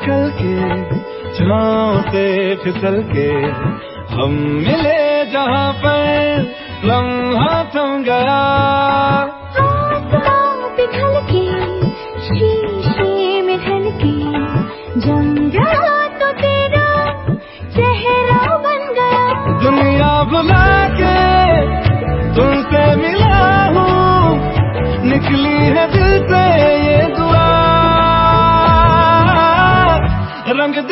निकल के छाओ से फिसल के हम मिले जहाँ पर लम्हा तुम गया।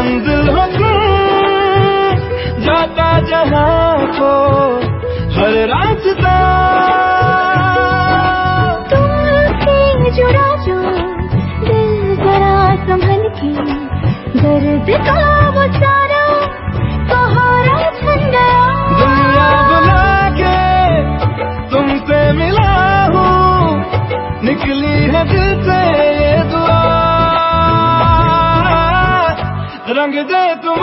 yandı रंग दे तुम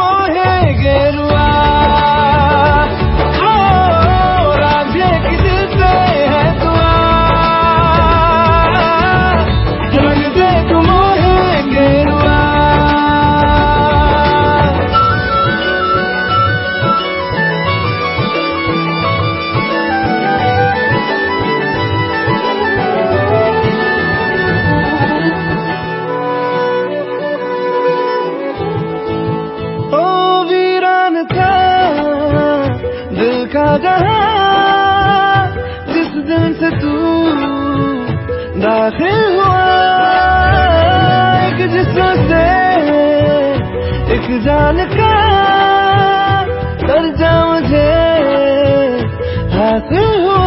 गेरुआ गया जिस दिन से तू दाखिल हुआ, एक जिसम से एक जान का दर्जा मुझे हासिल हुआ।